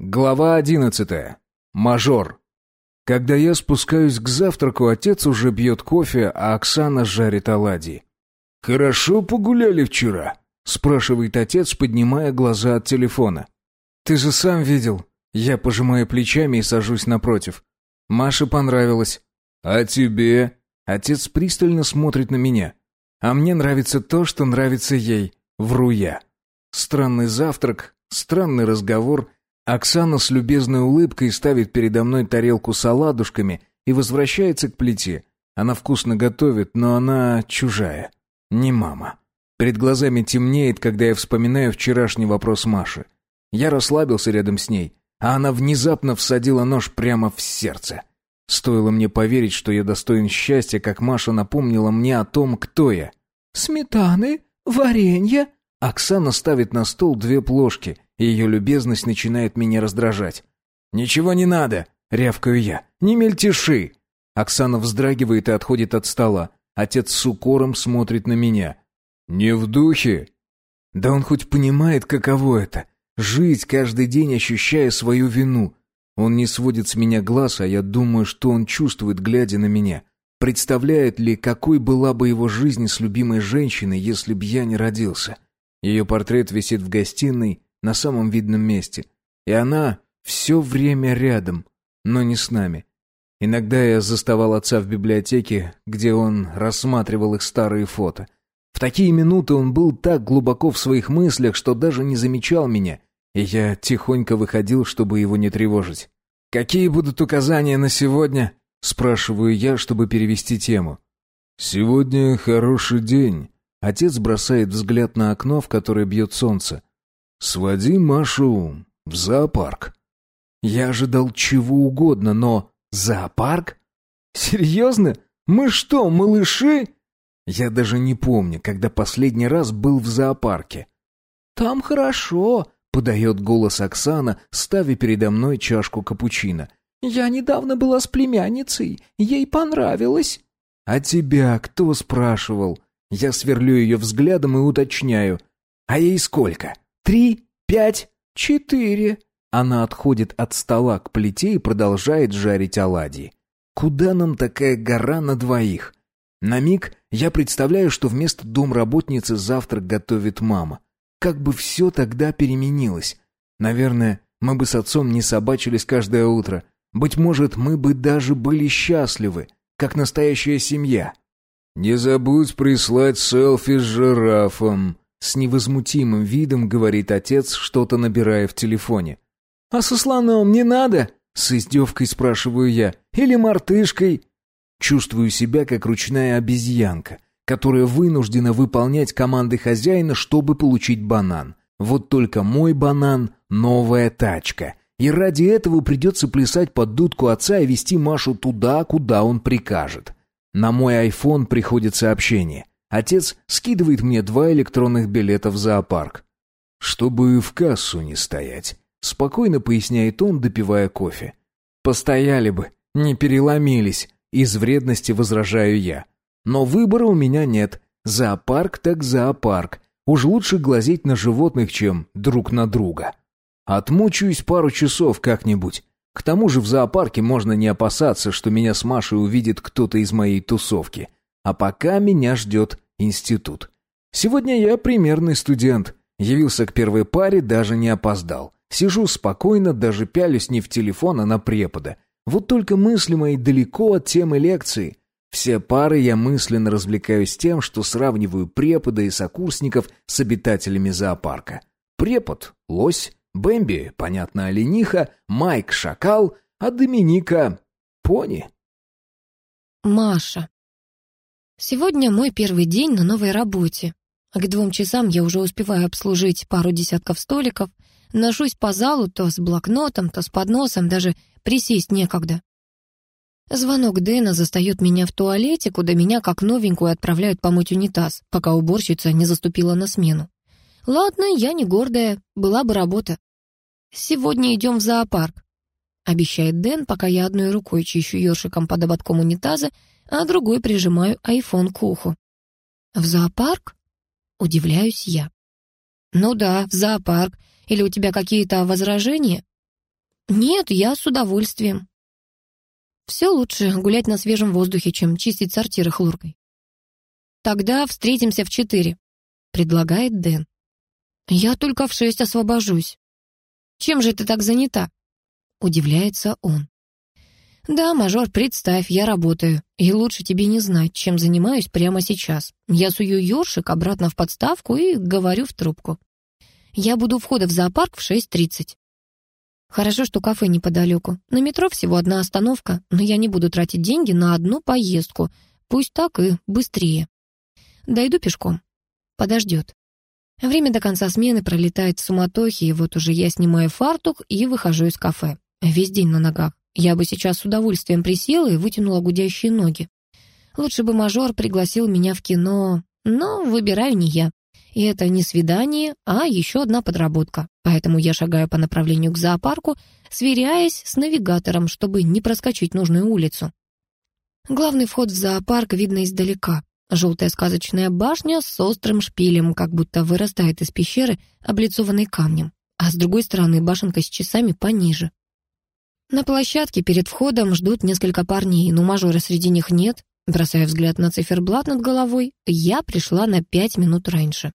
Глава одиннадцатая. Мажор. Когда я спускаюсь к завтраку, отец уже бьет кофе, а Оксана жарит оладьи. «Хорошо погуляли вчера?» — спрашивает отец, поднимая глаза от телефона. «Ты же сам видел». Я пожимаю плечами и сажусь напротив. Маше понравилось. «А тебе?» Отец пристально смотрит на меня. «А мне нравится то, что нравится ей. Вру я». Странный завтрак, странный разговор. Оксана с любезной улыбкой ставит передо мной тарелку с оладушками и возвращается к плите. Она вкусно готовит, но она чужая. Не мама. Перед глазами темнеет, когда я вспоминаю вчерашний вопрос Маши. Я расслабился рядом с ней, а она внезапно всадила нож прямо в сердце. Стоило мне поверить, что я достоин счастья, как Маша напомнила мне о том, кто я. «Сметаны? Варенье?» Оксана ставит на стол две плошки, и ее любезность начинает меня раздражать. «Ничего не надо!» — рявкаю я. «Не мельтеши!» Оксана вздрагивает и отходит от стола. Отец с укором смотрит на меня. «Не в духе?» Да он хоть понимает, каково это — жить каждый день, ощущая свою вину. Он не сводит с меня глаз, а я думаю, что он чувствует, глядя на меня. Представляет ли, какой была бы его жизнь с любимой женщиной, если б я не родился? Ее портрет висит в гостиной на самом видном месте. И она все время рядом, но не с нами. Иногда я заставал отца в библиотеке, где он рассматривал их старые фото. В такие минуты он был так глубоко в своих мыслях, что даже не замечал меня, и я тихонько выходил, чтобы его не тревожить. «Какие будут указания на сегодня?» — спрашиваю я, чтобы перевести тему. «Сегодня хороший день». Отец бросает взгляд на окно, в которое бьет солнце. «Своди Машу в зоопарк». Я ожидал чего угодно, но зоопарк? Серьезно? Мы что, малыши? Я даже не помню, когда последний раз был в зоопарке. «Там хорошо», — подает голос Оксана, ставя передо мной чашку капучино. «Я недавно была с племянницей, ей понравилось». «А тебя кто спрашивал?» Я сверлю ее взглядом и уточняю. «А ей сколько? Три? Пять? Четыре?» Она отходит от стола к плите и продолжает жарить оладьи. «Куда нам такая гора на двоих?» На миг я представляю, что вместо домработницы завтрак готовит мама. Как бы все тогда переменилось. Наверное, мы бы с отцом не собачились каждое утро. Быть может, мы бы даже были счастливы, как настоящая семья. «Не забудь прислать селфи с жирафом», — с невозмутимым видом говорит отец, что-то набирая в телефоне. «А со слоном не надо?» — с издевкой спрашиваю я. «Или мартышкой?» Чувствую себя как ручная обезьянка, которая вынуждена выполнять команды хозяина, чтобы получить банан. Вот только мой банан — новая тачка. И ради этого придется плясать под дудку отца и вести Машу туда, куда он прикажет. На мой айфон приходит сообщение. Отец скидывает мне два электронных билета в зоопарк. Чтобы в кассу не стоять. Спокойно поясняет он, допивая кофе. Постояли бы, не переломились. Из вредности возражаю я. Но выбора у меня нет. Зоопарк так зоопарк. Уж лучше глазеть на животных, чем друг на друга. Отмучаюсь пару часов как-нибудь. К тому же в зоопарке можно не опасаться, что меня с Машей увидит кто-то из моей тусовки. А пока меня ждет институт. Сегодня я примерный студент. Явился к первой паре, даже не опоздал. Сижу спокойно, даже пялюсь не в телефон, а на препода. Вот только мысли мои далеко от темы лекции. Все пары я мысленно развлекаюсь тем, что сравниваю препода и сокурсников с обитателями зоопарка. Препод — лось, Бэмби, понятно, олениха, Майк — шакал, а Доминика — пони. Маша. Сегодня мой первый день на новой работе. А к двум часам я уже успеваю обслужить пару десятков столиков, ношусь по залу то с блокнотом, то с подносом, даже Присесть некогда. Звонок Дэна застает меня в туалете, куда меня как новенькую отправляют помыть унитаз, пока уборщица не заступила на смену. Ладно, я не гордая, была бы работа. Сегодня идем в зоопарк. Обещает Дэн, пока я одной рукой чищу ёршиком под ободком унитаза, а другой прижимаю айфон к уху. В зоопарк? Удивляюсь я. Ну да, в зоопарк. Или у тебя какие-то возражения? Нет, я с удовольствием. Все лучше гулять на свежем воздухе, чем чистить сортиры хлоркой. Тогда встретимся в четыре, предлагает Дэн. Я только в шесть освобожусь. Чем же ты так занята? Удивляется он. «Да, мажор, представь, я работаю, и лучше тебе не знать, чем занимаюсь прямо сейчас. Я сую ёршик обратно в подставку и говорю в трубку. Я буду входа в зоопарк в 6.30. Хорошо, что кафе неподалеку. На метро всего одна остановка, но я не буду тратить деньги на одну поездку. Пусть так и быстрее. Дойду пешком. Подождет. Время до конца смены пролетает в суматохе, и вот уже я снимаю фартук и выхожу из кафе. Весь день на ногах. Я бы сейчас с удовольствием присела и вытянула гудящие ноги. Лучше бы мажор пригласил меня в кино, но выбираю не я. И это не свидание, а еще одна подработка. Поэтому я шагаю по направлению к зоопарку, сверяясь с навигатором, чтобы не проскочить нужную улицу. Главный вход в зоопарк видно издалека. Желтая сказочная башня с острым шпилем, как будто вырастает из пещеры, облицованной камнем. А с другой стороны башенка с часами пониже. На площадке перед входом ждут несколько парней, но мажора среди них нет. Бросая взгляд на циферблат над головой, я пришла на пять минут раньше.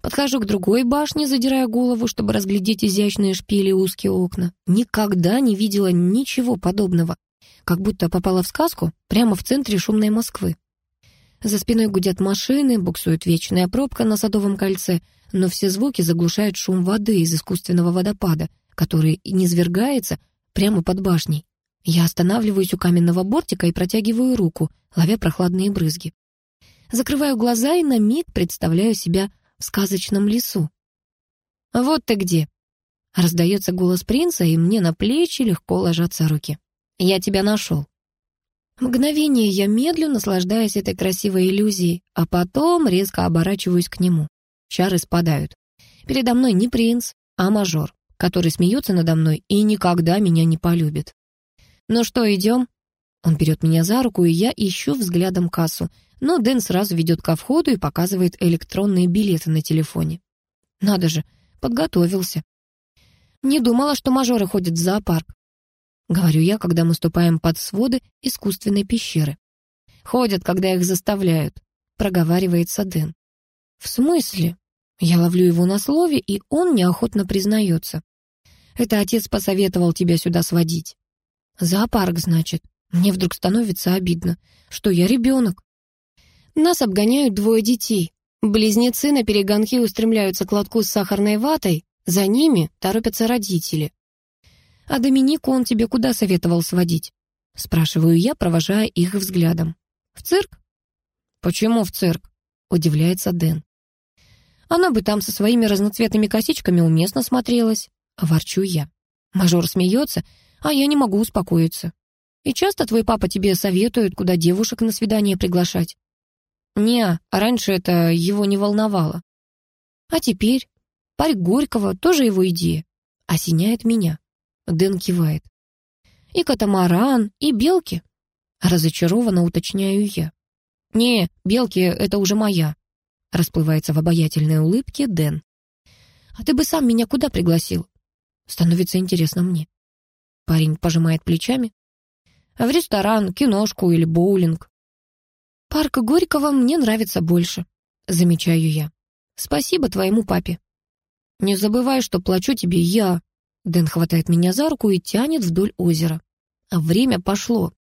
Подхожу к другой башне, задирая голову, чтобы разглядеть изящные шпили и узкие окна. Никогда не видела ничего подобного. Как будто попала в сказку прямо в центре шумной Москвы. За спиной гудят машины, буксует вечная пробка на Садовом кольце, но все звуки заглушает шум воды из искусственного водопада, который низвергается прямо под башней. Я останавливаюсь у каменного бортика и протягиваю руку, ловя прохладные брызги. Закрываю глаза и на миг представляю себя в сказочном лесу. «Вот ты где!» Раздается голос принца, и мне на плечи легко ложатся руки. «Я тебя нашел». Мгновение я медлю, наслаждаясь этой красивой иллюзией, а потом резко оборачиваюсь к нему. Чары спадают. Передо мной не принц, а мажор который смеется надо мной и никогда меня не полюбит. «Ну что, идем?» Он берет меня за руку, и я ищу взглядом кассу, но Дэн сразу ведет ко входу и показывает электронные билеты на телефоне. Надо же, подготовился. Не думала, что мажоры ходят в зоопарк. Говорю я, когда мы ступаем под своды искусственной пещеры. Ходят, когда их заставляют, проговаривается Дэн. В смысле? Я ловлю его на слове, и он неохотно признается. Это отец посоветовал тебя сюда сводить. Зоопарк, значит. Мне вдруг становится обидно, что я ребенок. Нас обгоняют двое детей. Близнецы на перегонке устремляются к лотку с сахарной ватой, за ними торопятся родители. «А Доминику он тебе куда советовал сводить?» Спрашиваю я, провожая их взглядом. «В цирк?» «Почему в цирк?» — удивляется Дэн. Она бы там со своими разноцветными косичками уместно смотрелась. Ворчу я. Мажор смеется, а я не могу успокоиться. И часто твой папа тебе советует, куда девушек на свидание приглашать? Не, раньше это его не волновало. А теперь? Парк Горького тоже его идея. Осеняет меня. Дэн кивает. И катамаран, и белки. Разочарованно уточняю я. Не, белки — это уже моя. Расплывается в обаятельной улыбке Дэн. «А ты бы сам меня куда пригласил?» Становится интересно мне. Парень пожимает плечами. «В ресторан, киношку или боулинг?» «Парк Горького мне нравится больше», замечаю я. «Спасибо твоему папе». «Не забывай, что плачу тебе я». Дэн хватает меня за руку и тянет вдоль озера. А время пошло.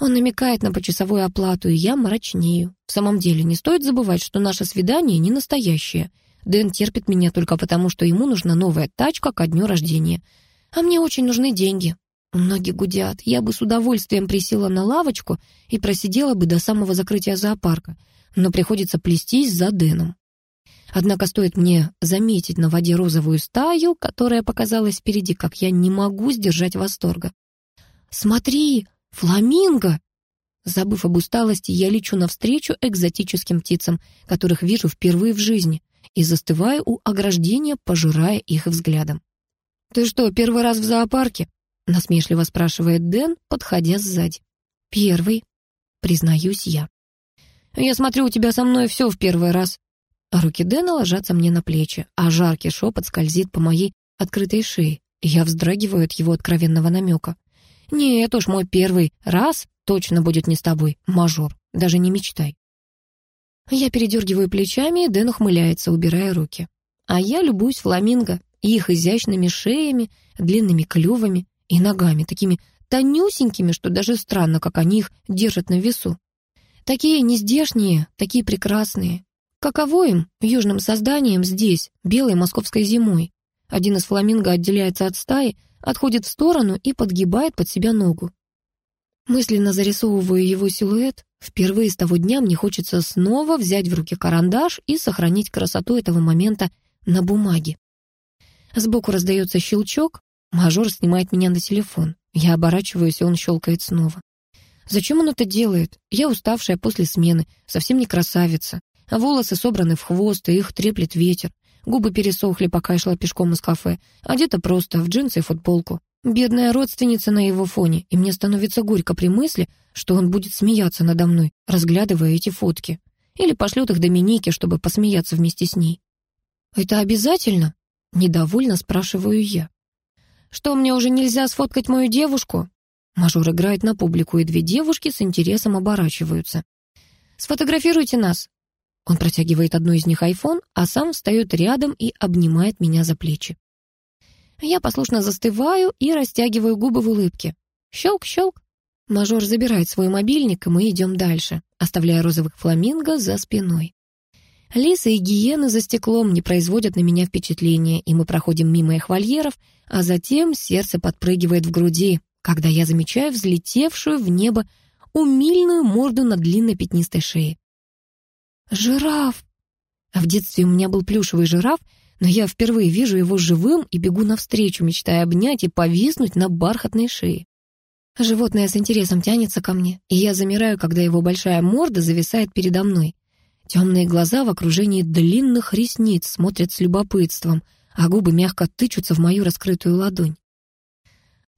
Он намекает на почасовую оплату, и я мрачнею. В самом деле, не стоит забывать, что наше свидание не настоящее. Дэн терпит меня только потому, что ему нужна новая тачка ко дню рождения. А мне очень нужны деньги. Ноги гудят. Я бы с удовольствием присела на лавочку и просидела бы до самого закрытия зоопарка. Но приходится плестись за Дэном. Однако стоит мне заметить на воде розовую стаю, которая показалась впереди, как я не могу сдержать восторга. «Смотри!» Фламинго! Забыв об усталости, я лечу навстречу экзотическим птицам, которых вижу впервые в жизни, и застываю у ограждения, пожирая их взглядом. «Ты что, первый раз в зоопарке?» — насмешливо спрашивает Дэн, подходя сзади. «Первый», — признаюсь я. «Я смотрю, у тебя со мной все в первый раз». Руки Дэна ложатся мне на плечи, а жаркий шепот скользит по моей открытой шее. Я вздрагиваю от его откровенного намека. «Нет уж, мой первый раз точно будет не с тобой, мажор. Даже не мечтай». Я передергиваю плечами, Дэн ухмыляется, убирая руки. А я любуюсь фламинго, их изящными шеями, длинными клювами и ногами, такими тонюсенькими, что даже странно, как они их держат на весу. Такие нездешние, такие прекрасные. Каково им, южным созданием, здесь, белой московской зимой? Один из фламинго отделяется от стаи, отходит в сторону и подгибает под себя ногу. Мысленно зарисовываю его силуэт. Впервые с того дня мне хочется снова взять в руки карандаш и сохранить красоту этого момента на бумаге. Сбоку раздается щелчок, мажор снимает меня на телефон. Я оборачиваюсь, и он щелкает снова. Зачем он это делает? Я уставшая после смены, совсем не красавица. Волосы собраны в хвост, и их треплет ветер. Губы пересохли, пока я шла пешком из кафе. Одета просто, в джинсы и футболку. Бедная родственница на его фоне, и мне становится горько при мысли, что он будет смеяться надо мной, разглядывая эти фотки. Или пошлет их Доминике, чтобы посмеяться вместе с ней. «Это обязательно?» — недовольно спрашиваю я. «Что, мне уже нельзя сфоткать мою девушку?» Мажор играет на публику, и две девушки с интересом оборачиваются. «Сфотографируйте нас!» Он протягивает одну из них айфон, а сам встает рядом и обнимает меня за плечи. Я послушно застываю и растягиваю губы в улыбке. Щелк-щелк. Мажор забирает свой мобильник, и мы идем дальше, оставляя розовых фламинго за спиной. Лисы и гиены за стеклом не производят на меня впечатления, и мы проходим мимо их вольеров, а затем сердце подпрыгивает в груди, когда я замечаю взлетевшую в небо умильную морду на длинной пятнистой шее. «Жираф!» В детстве у меня был плюшевый жираф, но я впервые вижу его живым и бегу навстречу, мечтая обнять и повиснуть на бархатной шее. Животное с интересом тянется ко мне, и я замираю, когда его большая морда зависает передо мной. Темные глаза в окружении длинных ресниц смотрят с любопытством, а губы мягко тычутся в мою раскрытую ладонь.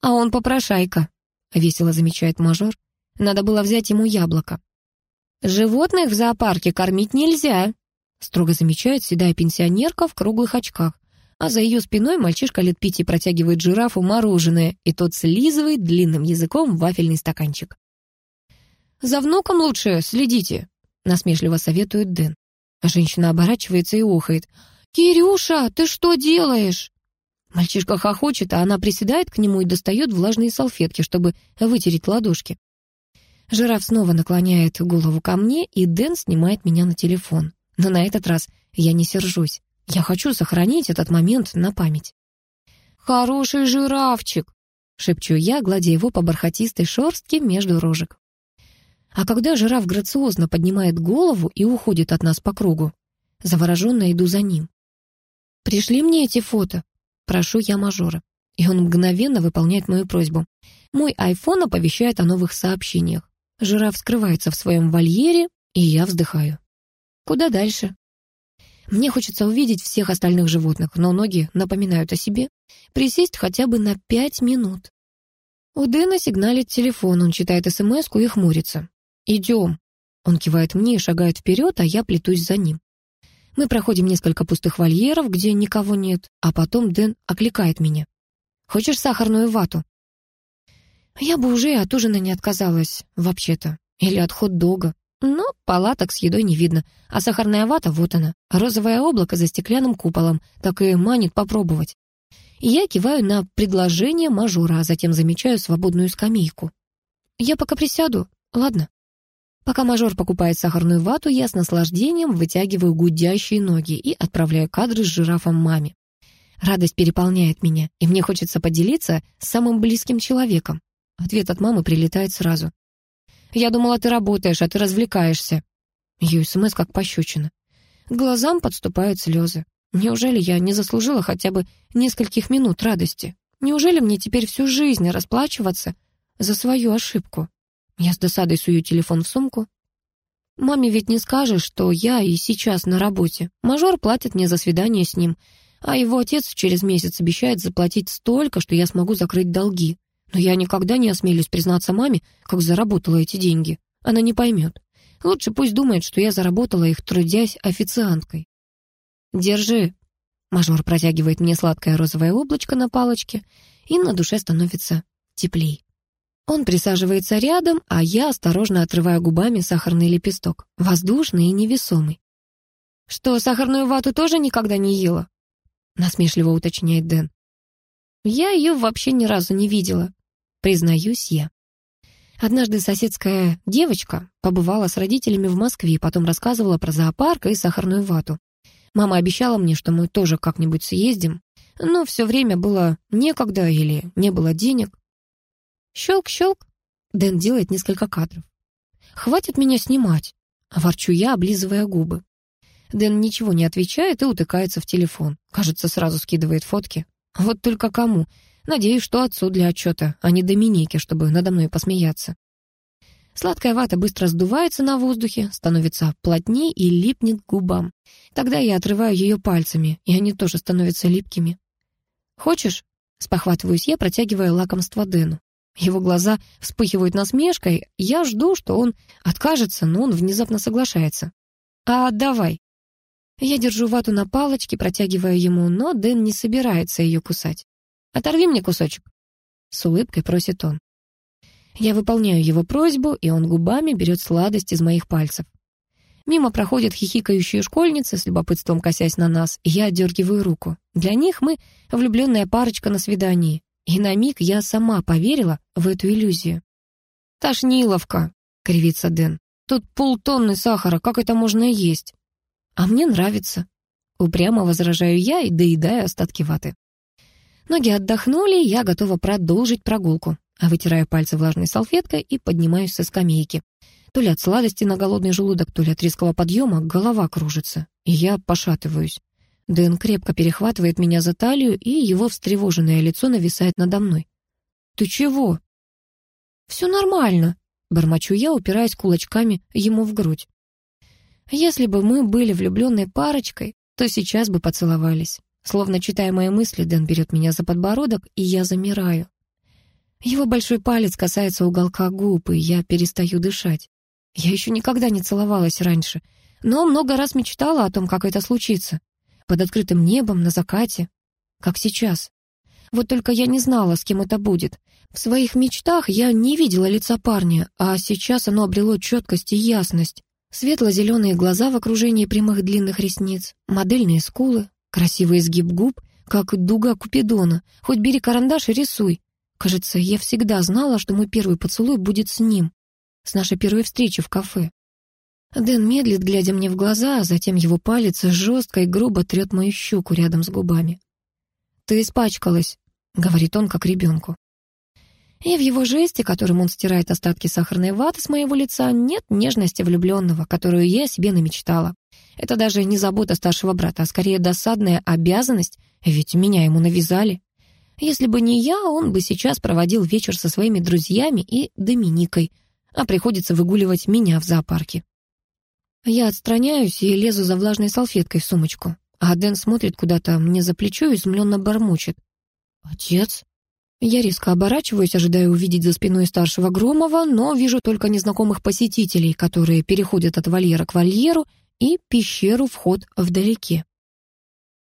«А он попрошайка», — весело замечает мажор. «Надо было взять ему яблоко». «Животных в зоопарке кормить нельзя», строго замечает седая пенсионерка в круглых очках. А за ее спиной мальчишка лет пяти протягивает жирафу мороженое, и тот слизывает длинным языком вафельный стаканчик. «За внуком лучше следите», — насмешливо советует Дэн. Женщина оборачивается и охает. «Кирюша, ты что делаешь?» Мальчишка хохочет, а она приседает к нему и достает влажные салфетки, чтобы вытереть ладошки. Жираф снова наклоняет голову ко мне, и Дэн снимает меня на телефон. Но на этот раз я не сержусь. Я хочу сохранить этот момент на память. «Хороший жирафчик!» — шепчу я, гладя его по бархатистой шерстке между рожек. А когда жираф грациозно поднимает голову и уходит от нас по кругу, завороженно иду за ним. «Пришли мне эти фото?» — прошу я мажора. И он мгновенно выполняет мою просьбу. Мой айфон оповещает о новых сообщениях. Жираф скрывается в своем вольере, и я вздыхаю. Куда дальше? Мне хочется увидеть всех остальных животных, но ноги напоминают о себе. Присесть хотя бы на пять минут. У Дэна сигналит телефон, он читает смс и хмурится. «Идем». Он кивает мне и шагает вперед, а я плетусь за ним. Мы проходим несколько пустых вольеров, где никого нет, а потом Дэн окликает меня. «Хочешь сахарную вату?» Я бы уже от ужина не отказалась, вообще-то. Или от хот-дога. Но палаток с едой не видно, а сахарная вата вот она, розовое облако за стеклянным куполом, так и манит попробовать. Я киваю на предложение мажора, а затем замечаю свободную скамейку. Я пока присяду, ладно? Пока мажор покупает сахарную вату, я с наслаждением вытягиваю гудящие ноги и отправляю кадры с жирафом маме. Радость переполняет меня, и мне хочется поделиться с самым близким человеком. Ответ от мамы прилетает сразу. Я думала, ты работаешь, а ты развлекаешься». Ее СМС как пощечина. Глазам подступают слезы. Неужели я не заслужила хотя бы нескольких минут радости? Неужели мне теперь всю жизнь расплачиваться за свою ошибку? Я с досадой сую телефон в сумку. Маме ведь не скажешь, что я и сейчас на работе. Мажор платит мне за свидание с ним, а его отец через месяц обещает заплатить столько, что я смогу закрыть долги. Но я никогда не осмелюсь признаться маме, как заработала эти деньги. Она не поймет. Лучше пусть думает, что я заработала их, трудясь официанткой. «Держи». Мажор протягивает мне сладкое розовое облачко на палочке, и на душе становится теплей. Он присаживается рядом, а я осторожно отрываю губами сахарный лепесток, воздушный и невесомый. «Что, сахарную вату тоже никогда не ела?» насмешливо уточняет Дэн. «Я ее вообще ни разу не видела», признаюсь я. Однажды соседская девочка побывала с родителями в Москве и потом рассказывала про зоопарк и сахарную вату. Мама обещала мне, что мы тоже как-нибудь съездим, но все время было некогда или не было денег. Щелк-щелк. Дэн делает несколько кадров. «Хватит меня снимать!» Ворчу я, облизывая губы. Дэн ничего не отвечает и утыкается в телефон. Кажется, сразу скидывает фотки. Вот только кому? Надеюсь, что отцу для отчета, а не Доминике, чтобы надо мной посмеяться. Сладкая вата быстро сдувается на воздухе, становится плотнее и липнет к губам. Тогда я отрываю ее пальцами, и они тоже становятся липкими. «Хочешь?» — спохватываюсь я, протягивая лакомство Дэну. Его глаза вспыхивают насмешкой. Я жду, что он откажется, но он внезапно соглашается. «А давай». Я держу вату на палочке, протягивая ему, но Дэн не собирается ее кусать. «Оторви мне кусочек», — с улыбкой просит он. Я выполняю его просьбу, и он губами берет сладость из моих пальцев. Мимо проходят хихикающие школьницы, с любопытством косясь на нас, я отдергиваю руку. Для них мы влюбленная парочка на свидании. И на миг я сама поверила в эту иллюзию. «Тошниловка!» — кривится Дэн. «Тут полтонны сахара, как это можно есть?» «А мне нравится». Упрямо возражаю я и доедаю остатки ваты. Ноги отдохнули, я готова продолжить прогулку. А вытираю пальцы влажной салфеткой и поднимаюсь со скамейки. То ли от сладости на голодный желудок, то ли от резкого подъема голова кружится, и я пошатываюсь. Дэн крепко перехватывает меня за талию, и его встревоженное лицо нависает надо мной. «Ты чего?» «Все нормально», — бормочу я, упираясь кулачками ему в грудь. «Если бы мы были влюбленной парочкой, то сейчас бы поцеловались». Словно читая мои мысли, Дэн берет меня за подбородок, и я замираю. Его большой палец касается уголка губ, и я перестаю дышать. Я еще никогда не целовалась раньше, но много раз мечтала о том, как это случится под открытым небом, на закате, как сейчас. Вот только я не знала, с кем это будет. В своих мечтах я не видела лица парня, а сейчас оно обрело четкость и ясность. Светло-зеленые глаза в окружении прямых длинных ресниц, модельные скулы, красивый изгиб губ, как дуга Купидона. Хоть бери карандаш и рисуй. Кажется, я всегда знала, что мой первый поцелуй будет с ним, с нашей первой встречи в кафе. Дэн медлит, глядя мне в глаза, а затем его палец жестко и грубо трет мою щеку рядом с губами. «Ты испачкалась», — говорит он, как ребенку. И в его жесте, которым он стирает остатки сахарной ваты с моего лица, нет нежности влюбленного, которую я себе намечтала. Это даже не забота старшего брата, а скорее досадная обязанность, ведь меня ему навязали. Если бы не я, он бы сейчас проводил вечер со своими друзьями и Доминикой, а приходится выгуливать меня в зоопарке. Я отстраняюсь и лезу за влажной салфеткой в сумочку. А Дэн смотрит куда-то мне за плечо и изумленно бормочет. «Отец?» Я резко оборачиваюсь, ожидая увидеть за спиной старшего Громова, но вижу только незнакомых посетителей, которые переходят от вольера к вольеру и пещеру вход вдалеке.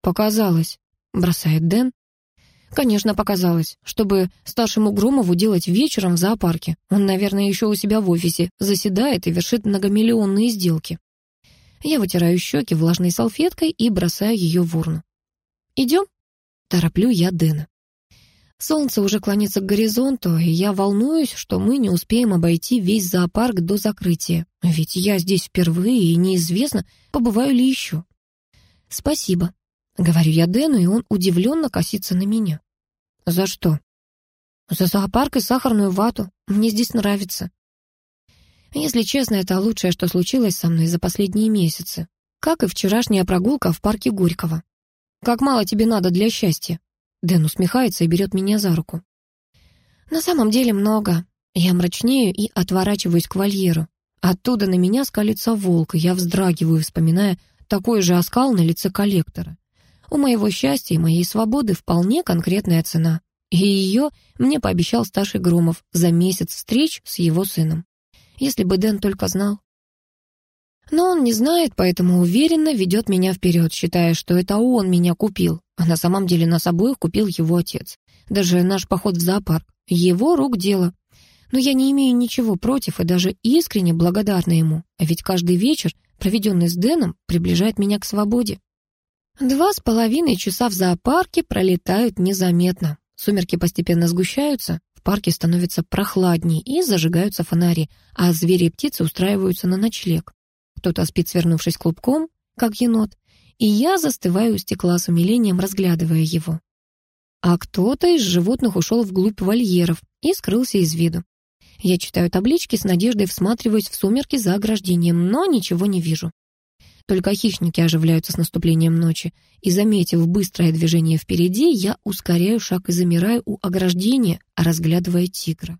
«Показалось», — бросает Дэн. «Конечно, показалось, чтобы старшему Громову делать вечером в зоопарке. Он, наверное, еще у себя в офисе заседает и вершит многомиллионные сделки». Я вытираю щеки влажной салфеткой и бросаю ее в урну. «Идем?» — тороплю я Дэна. Солнце уже клонится к горизонту, и я волнуюсь, что мы не успеем обойти весь зоопарк до закрытия. Ведь я здесь впервые, и неизвестно, побываю ли еще. «Спасибо», — говорю я Дэну, и он удивленно косится на меня. «За что?» «За зоопарк и сахарную вату. Мне здесь нравится». Если честно, это лучшее, что случилось со мной за последние месяцы. Как и вчерашняя прогулка в парке Горького. Как мало тебе надо для счастья. Дэн усмехается и берет меня за руку. На самом деле много. Я мрачнею и отворачиваюсь к вольеру. Оттуда на меня скалится волк, и я вздрагиваю, вспоминая такой же оскал на лице коллектора. У моего счастья и моей свободы вполне конкретная цена. И ее мне пообещал старший Громов за месяц встреч с его сыном. Если бы Дэн только знал. Но он не знает, поэтому уверенно ведет меня вперед, считая, что это он меня купил, а на самом деле нас обоих купил его отец. Даже наш поход в зоопарк — его рук дело. Но я не имею ничего против и даже искренне благодарна ему, а ведь каждый вечер, проведенный с Дэном, приближает меня к свободе. Два с половиной часа в зоопарке пролетают незаметно. Сумерки постепенно сгущаются, в парке становится прохладней и зажигаются фонари, а звери и птицы устраиваются на ночлег. Кто-то спит, свернувшись клубком, как енот, и я застываю у стекла с умилением, разглядывая его. А кто-то из животных ушел вглубь вольеров и скрылся из виду. Я читаю таблички с надеждой, всматриваюсь в сумерки за ограждением, но ничего не вижу. Только хищники оживляются с наступлением ночи, и, заметив быстрое движение впереди, я ускоряю шаг и замираю у ограждения, разглядывая тигра.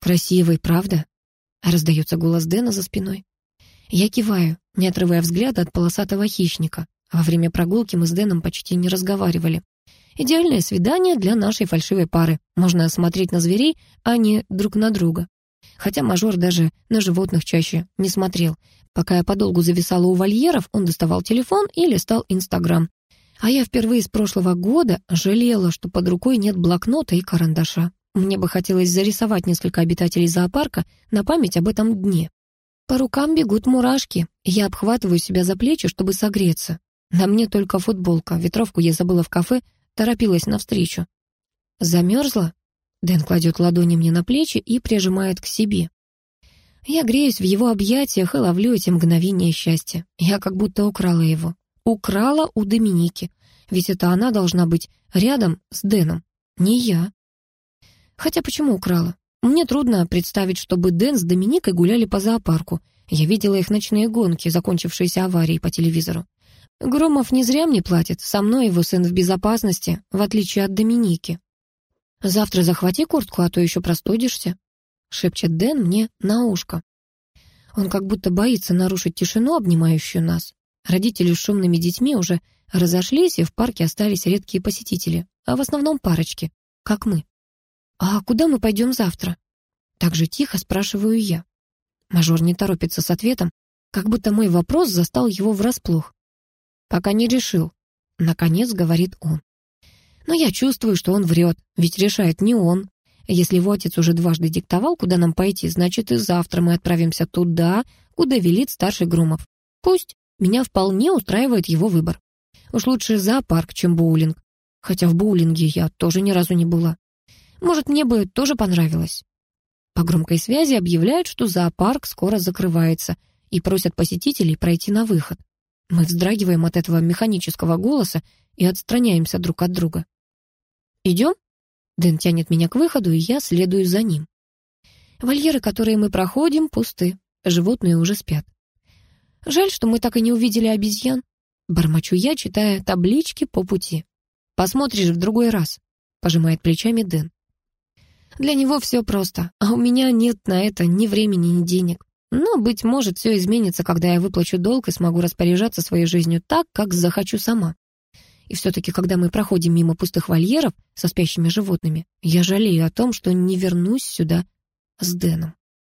«Красивый, правда?» — раздается голос Дэна за спиной. Я киваю, не отрывая взгляда от полосатого хищника. Во время прогулки мы с Дэном почти не разговаривали. Идеальное свидание для нашей фальшивой пары. Можно смотреть на зверей, а не друг на друга. Хотя мажор даже на животных чаще не смотрел. Пока я подолгу зависала у вольеров, он доставал телефон и листал Инстаграм. А я впервые с прошлого года жалела, что под рукой нет блокнота и карандаша. Мне бы хотелось зарисовать несколько обитателей зоопарка на память об этом дне. По рукам бегут мурашки. Я обхватываю себя за плечи, чтобы согреться. На мне только футболка. Ветровку я забыла в кафе, торопилась навстречу. Замерзла? Дэн кладет ладони мне на плечи и прижимает к себе. Я греюсь в его объятиях и ловлю эти мгновения счастья. Я как будто украла его. Украла у Доминики. Ведь это она должна быть рядом с Дэном, не я. Хотя почему украла? Мне трудно представить, чтобы Дэн с Доминикой гуляли по зоопарку. Я видела их ночные гонки, закончившиеся аварией по телевизору. Громов не зря мне платит, со мной его сын в безопасности, в отличие от Доминики. «Завтра захвати куртку, а то еще простудишься», — шепчет Дэн мне на ушко. Он как будто боится нарушить тишину, обнимающую нас. Родители с шумными детьми уже разошлись, и в парке остались редкие посетители, а в основном парочки, как мы. «А куда мы пойдем завтра?» Так же тихо спрашиваю я. Мажор не торопится с ответом, как будто мой вопрос застал его врасплох. Пока не решил. Наконец говорит он. Но я чувствую, что он врет, ведь решает не он. Если его отец уже дважды диктовал, куда нам пойти, значит и завтра мы отправимся туда, куда велит старший Грумов. Пусть. Меня вполне устраивает его выбор. Уж лучше зоопарк, чем боулинг. Хотя в боулинге я тоже ни разу не была. Может, мне бы тоже понравилось. По громкой связи объявляют, что зоопарк скоро закрывается и просят посетителей пройти на выход. Мы вздрагиваем от этого механического голоса и отстраняемся друг от друга. «Идем?» Дэн тянет меня к выходу, и я следую за ним. Вольеры, которые мы проходим, пусты. Животные уже спят. Жаль, что мы так и не увидели обезьян. Бормочу я, читая таблички по пути. «Посмотришь в другой раз», — пожимает плечами Дэн. Для него все просто, а у меня нет на это ни времени, ни денег. Но, быть может, все изменится, когда я выплачу долг и смогу распоряжаться своей жизнью так, как захочу сама. И все-таки, когда мы проходим мимо пустых вольеров со спящими животными, я жалею о том, что не вернусь сюда с Дэном.